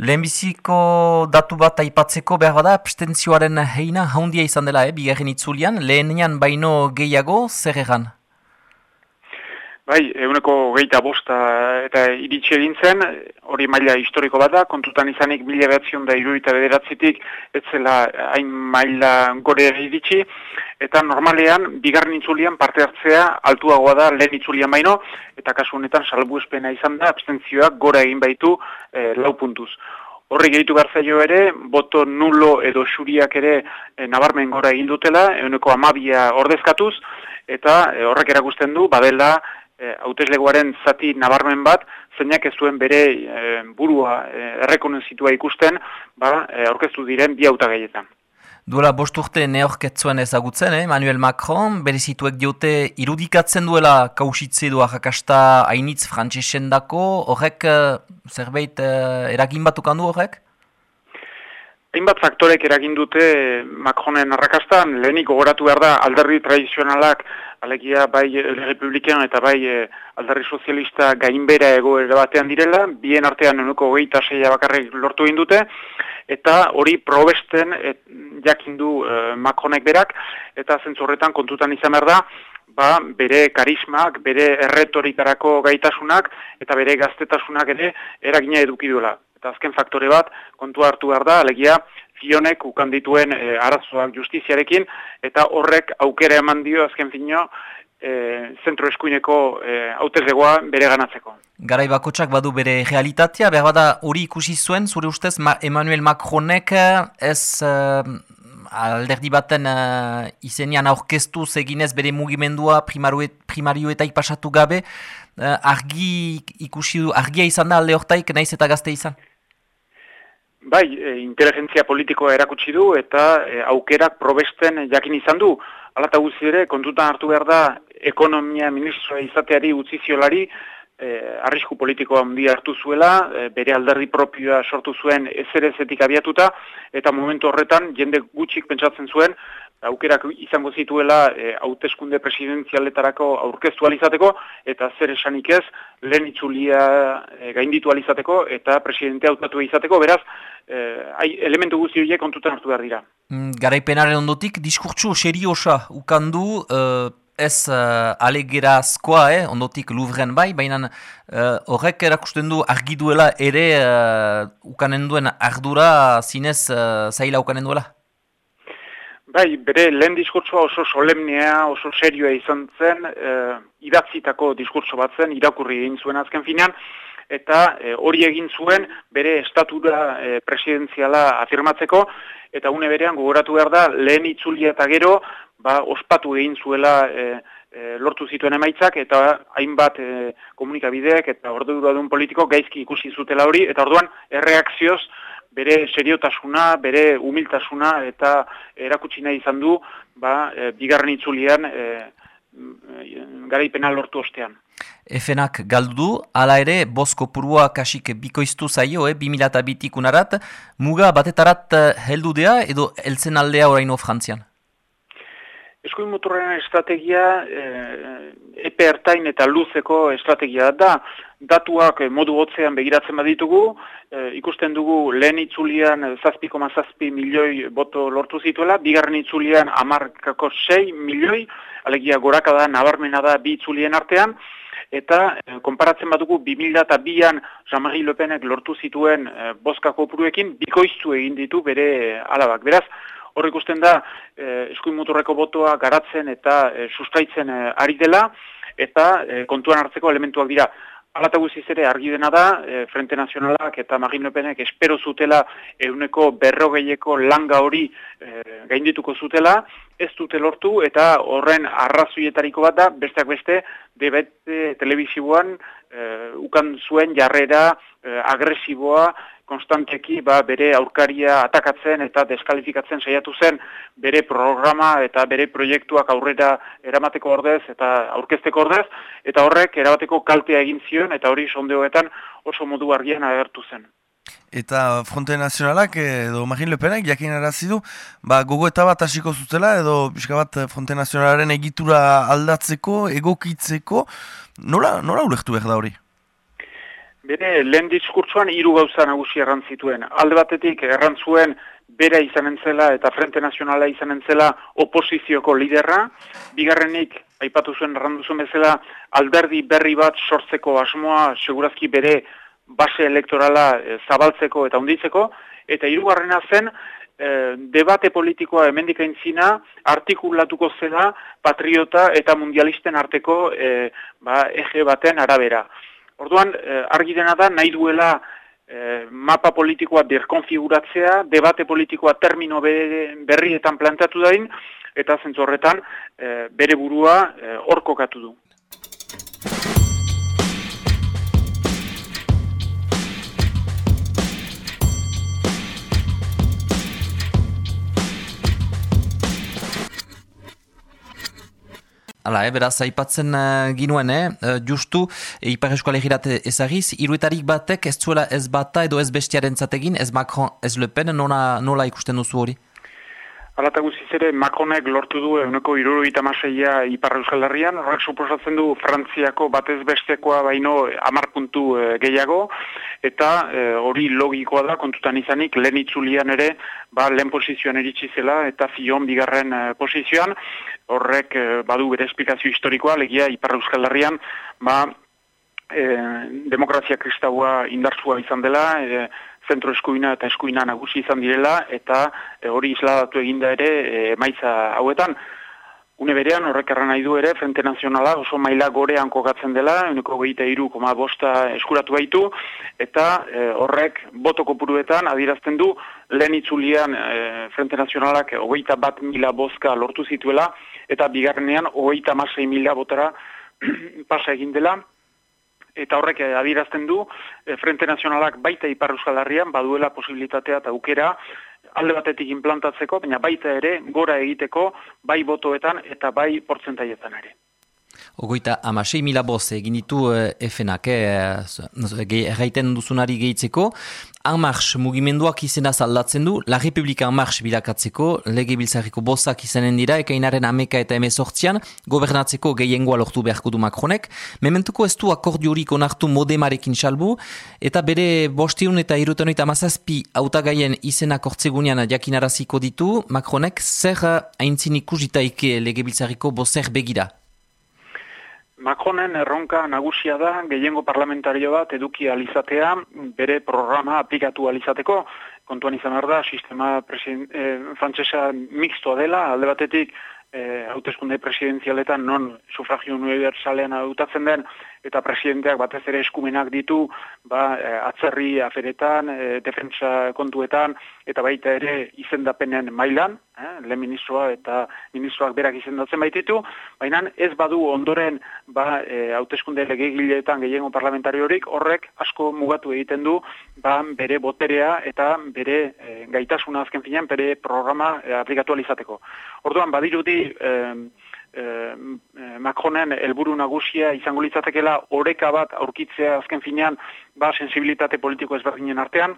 Lehenbiziko datu bat aipatzeko behar bada, abstentzioaren heina haundia izan dela, eh, bigarren itzulian, lehenian baino gehiago, zer egan? Bai, eguneko geita bosta eta iritsi egin zen, hori maila historiko bat da, kontutan izanik mila behatzion da irurita bederatzitik, ez zela hain maila gore iritsi, eta normalean, bigarren itzulian parte hartzea altuagoa da lehen itzulian baino, eta kasu honetan salbu izan da, abstentzioak gora egin baitu e, lau puntuz. Horri gehitu garzaio ere, boto nulo edo xuriak ere e, nabarmen gora egin dutela, eguneko amabia ordezkatuz, eta e, horrek erakusten du, badela, e, hauteslegoaren zati nabarmen bat, zeinak ez zuen bere e, burua e, ikusten, ba, e, aurkeztu diren bi hautagaietan. Duela bost urte neorketzuen ezagutzen, eh? Manuel Macron, bere zituek diote irudikatzen duela kausitze doa jakasta hainitz frantzesen dako, horrek zerbait eragin bat ukandu horrek? Hainbat faktorek eragin dute Macronen arrakastan, lehenik gogoratu behar da alderri tradizionalak alegia bai republikan eta bai e, aldarri sozialista gainbera egoera batean direla, bien artean enuko geita seia bakarrik lortu dute. Eta hori probesten et, jakindu e, Macronek berak, eta zentzorretan kontutan izan behar da, ba, bere karismak, bere erretorikarako gaitasunak, eta bere gaztetasunak ere eragina eduki duela. Eta azken faktore bat, kontu hartu behar da, alegia, zionek ukan dituen e, arazoak justiziarekin, eta horrek aukera eman dio azken fino e, zentro eskuineko e, hautezlegoa bere ganatzeko. Garai bakotsak badu bere realitatea, behar bada hori ikusi zuen, zure ustez Ma Emmanuel Macronek ez uh, alderdi baten uh, izenian aurkeztu zeginez bere mugimendua primario eta ipasatu gabe, argi ikusi du, argia izan da alde hortaik, naiz eta gazte izan? Bai, e, inteligentzia politikoa erakutsi du eta e, aukerak probesten jakin izan du. Alata guzti ere, kontutan hartu behar da, ekonomia ministroa izateari utzi ziolari, e, arrisku politikoa handia hartu zuela, e, bere alderdi propioa sortu zuen ezerezetik abiatuta, eta momentu horretan jende gutxik pentsatzen zuen, aukerak izango zituela e, hauteskunde presidenzialetarako aurkeztu alizateko eta zer esanik ez lehen itzulia e, gainditu alizateko eta presidente hautatu izateko, beraz e, ai, elementu guzti horiek kontutan hartu behar dira. Mm, garaipenaren ondotik, diskurtsu seriosa ukandu uh, ez uh, alegerazkoa, eh, ondotik Louvren bai, baina horrek erakusten du argi duela ere uh, ukanen duen ardura zinez uh, zaila ukanen duela? Bai, bere lehen diskurtsoa oso solemnea, oso serioa izan zen, e, idatzitako diskurtso bat zen, irakurri egin zuen azken finean, eta e, hori egin zuen bere estatura e, presidenziala afirmatzeko, eta une berean gogoratu behar da, lehen itzulia eta gero, ba, ospatu egin zuela e, lortu zituen emaitzak, eta hainbat e, komunikabideek eta ordu duen politiko gaizki ikusi zutela hori, eta orduan erreakzioz, bere seriotasuna, bere humiltasuna eta erakutsi nahi izan du, ba, e, bigarren itzulian e, garaipena lortu ostean. Efenak galdu du, ala ere, bosko purua kasik bikoiztu zaio, eh, 2002 unarat, muga batetarat eh, heldu dea edo eltzen aldea oraino frantzian? Eskuin motorren estrategia e, epe ertain eta luzeko estrategia da. Datuak modu hotzean begiratzen baditugu, e, ikusten dugu lehen itzulian zazpiko mazazpi milioi boto lortu zituela, bigarren itzulian amarkako sei milioi, alegia goraka da, nabarmena da bi itzulien artean, eta e, konparatzen badugu 2002an Jean-Marie Le Penek lortu zituen e, boskako puruekin, bikoiztu egin ditu bere alabak. Beraz, hor ikusten da eh, eskuin muturreko botoa garatzen eta eh, sustraitzen eh, ari dela eta eh, kontuan hartzeko elementuak dira. Alata guziz ere argi dena da, eh, Frente Nazionalak eta Marine Le Penek espero zutela euneko berrogeieko langa hori eh, gaindituko zutela, ez dute lortu eta horren arrazuietariko bat da, besteak beste, debet telebizibuan eh, ukan zuen jarrera eh, agresiboa konstanteki ba, bere aurkaria atakatzen eta deskalifikatzen saiatu zen bere programa eta bere proiektuak aurrera eramateko ordez eta aurkezteko ordez, eta horrek erabateko kaltea egin zion eta hori sondeoetan oso modu argian agertu zen. Eta Fronte Nazionalak edo Marin Lepenek jakin arazidu, ba, gogo eta bat hasiko zutela edo pixka bat Fronte Nazionalaren egitura aldatzeko, egokitzeko, nola, nola ulektu behar da hori? Bere lehen diskurtsuan hiru gauza nagusi errantzituen. Alde batetik errantzuen bera izanen zela eta Frente Nazionala izanen zela oposizioko liderra, bigarrenik, aipatu zuen errandu bezala, alderdi berri bat sortzeko asmoa, segurazki bere base elektorala e, zabaltzeko eta unditzeko, eta hirugarrena zen, e, debate politikoa hemendik aintzina artikulatuko zela patriota eta mundialisten arteko e, ba, eje baten arabera. Orduan, e, argi dena da, nahi duela e, mapa politikoa birkonfiguratzea, debate politikoa termino berrietan plantatu dain, eta zentzu horretan e, bere burua hor kokatu du. Hala, eh, beraz, aipatzen uh, ginuen, eh, uh, justu, e, Ipar Eskual Egirat ezagiz, iruetarik batek ez zuela ez bata edo ez bestiaren zategin, ez Macron, ez Le Pen, nola, ikusten duzu hori? Alata guziz ere, Macronek lortu du eguneko iruro itamaseia Ipar Euskal Herrian, horrek suposatzen du Frantziako batez bestekoa baino amar puntu e, gehiago, eta hori logikoa da, kontutan izanik, lehen itzulian ere, ba, lehen posizioan eritsi zela, eta fion bigarren e, posizioan, horrek e, badu bere esplikazio historikoa, legia Ipar Euskal Herrian, ba, e, demokrazia kristaua indartsua izan dela, e, zentro eskuina eta eskuina nagusi izan direla, eta e, hori isladatu eginda ere emaitza hauetan. Une berean, horrek erran nahi du ere, Frente Nazionala oso maila gorean kokatzen dela, uniko gehieta iru, koma bosta eskuratu baitu, eta horrek botoko puruetan adirazten du, lehen itzulian Frente Nazionalak hogeita bat mila boska lortu zituela, eta bigarrenean hogeita masei mila botara pasa egin dela, eta horrek adirazten du, e, Frente Nazionalak baita Ipar Euskal Herrian baduela posibilitatea eta aukera alde batetik implantatzeko, baina baita ere gora egiteko bai botoetan eta bai portzentaietan ere. Ogoita, amasei mila boz egin ditu uh, efenak, eh, erraiten duzunari gehitzeko. Anmarx mugimenduak izena zaldatzen du, La Republika Anmarx bilakatzeko, lege biltzarriko bozak izanen dira, ekainaren ameka eta emezortzian, gobernatzeko gehiengoa lortu beharko du Macronek. Mementuko ez du akordiorik onartu modemarekin salbu, eta bere bostiun eta irutenoita mazazpi autagaien izenak ortsegunean jakinaraziko ditu, Macronek zer haintzin ikusitaike lege biltzarriko bozer begira. Macronen erronka nagusia da gehiengo parlamentario bat eduki alizatea bere programa aplikatu alizateko. Kontuan izan behar da, sistema e, frantzesa mixtoa dela, alde batetik e, hauteskunde presidenzialetan non sufragio universalean adutatzen den eta presidenteak batez ere eskumenak ditu ba, e, atzerri aferetan, e, defensa kontuetan eta baita ere izendapenen mailan, eh, le ministroa eta ministroak berak izendatzen baititu, baina ez badu ondoren ba, e, hauteskunde legegileetan gehiengo parlamentariorik horrek asko mugatu egiten du ba, bere boterea eta bere e, gaitasuna azken finean bere programa e, aplikatu alizateko. Orduan, badirudi eh, eh, Macronen helburu nagusia izango litzatekeela oreka bat aurkitzea azken finean ba sensibilitate politiko ezberdinen artean,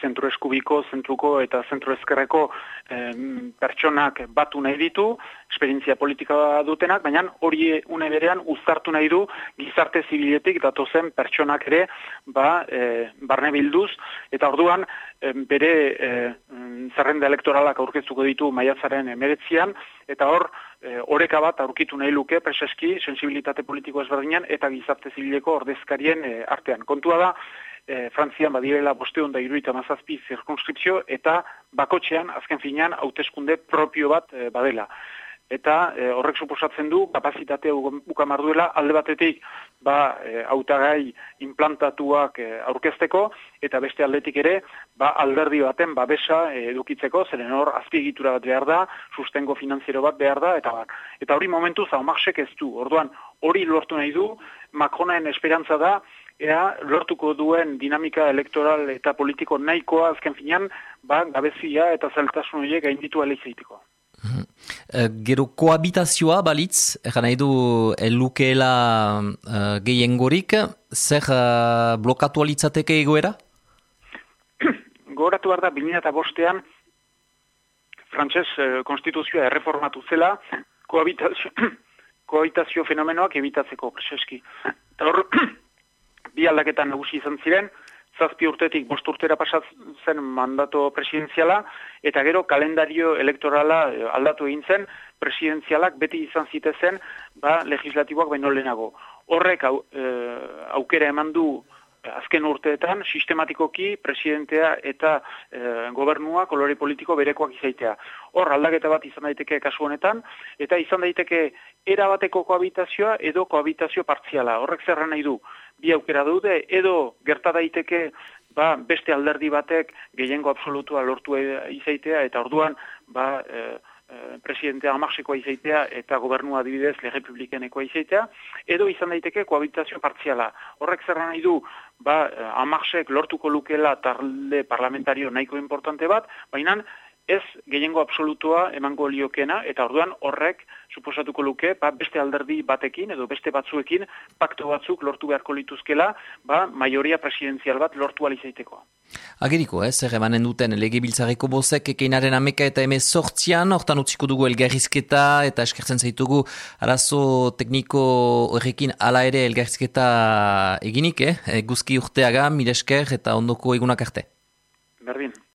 zentro eskubiko, zentruko eta zentro ezkerreko pertsonak batu nahi ditu, esperientzia politika dutenak, baina hori une berean uztartu nahi du gizarte zibiletik datozen pertsonak ere ba, e, barne bilduz, eta orduan bere e, zerrenda elektoralak aurkeztuko ditu maiatzaren emeretzian, eta hor, e, oreka bat aurkitu nahi luke preseski, sensibilitate politiko ezberdinan, eta gizarte zibileko ordezkarien e, artean. Kontua da, e, Frantzian badirela bosteon da iruita mazazpi zirkunskriptzio eta bakotxean azken finean hauteskunde propio bat e, badela. Eta e, horrek suposatzen du kapazitatea bukamar duela alde batetik ba, e, autagai implantatuak e, aurkezteko eta beste aldetik ere ba, alderdi baten babesa edukitzeko, zeren hor azpiegitura bat behar da, sustengo finanziero bat behar da, eta bar. Eta hori momentu zaumaksek ez du. Orduan, hori lortu nahi du, Macronen esperantza da, ea lortuko duen dinamika elektoral eta politiko nahikoa azken finean, ba, gabezia eta zeltasun horiek gainditu alizeiteko. Uh, gero koabitazioa balitz, egan nahi du elukeela uh, gehiengorik, zer uh, blokatu alitzateke egoera? Goratu behar da, binea eta bostean, frantxez uh, konstituzioa erreformatu zela, koabitazio, koabitazio fenomenoak ebitatzeko, preseski. Eta hor, bi aldaketan nagusi izan ziren, zazpi urtetik bost urtera pasatzen mandato presidenziala, eta gero kalendario elektorala eh, aldatu egin zen, presidenzialak beti izan zitezen, ba, legislatiboak baino lehenago. Horrek au, eh, aukera eman du azken urteetan sistematikoki presidentea eta e, gobernua kolore politiko berekoak izaitea. Hor aldaketa bat izan daiteke kasu honetan eta izan daiteke erabateko kohabitazioa edo kohabitazio partziala. Horrek zerra nahi du bi aukera daude edo gerta daiteke ba, beste alderdi batek gehiengo absolutua lortu izaitea eta orduan ba, e, presidentea amaxekoa izaitea eta gobernua adibidez le republikenekoa izaitea, edo izan daiteke kohabitazio partziala. Horrek zer nahi du, ba, amaxek lortuko lukela talde parlamentario nahiko importante bat, baina ez gehiengo absolutua emango liokena, eta orduan horrek suposatuko luke, ba, beste alderdi batekin edo beste batzuekin pakto batzuk lortu beharko lituzkela, ba, maioria presidenzial bat lortu alizaiteko. Ageriko, ez, eh, emanen duten lege biltzareko bozek ekeinaren ameka eta eme sortzian, hortan utziko dugu elgarrizketa eta eskertzen zaitugu arazo tekniko horrekin ala ere elgarrizketa eginik, eh? guzki urteaga, mire esker eta ondoko egunak arte. Berdin.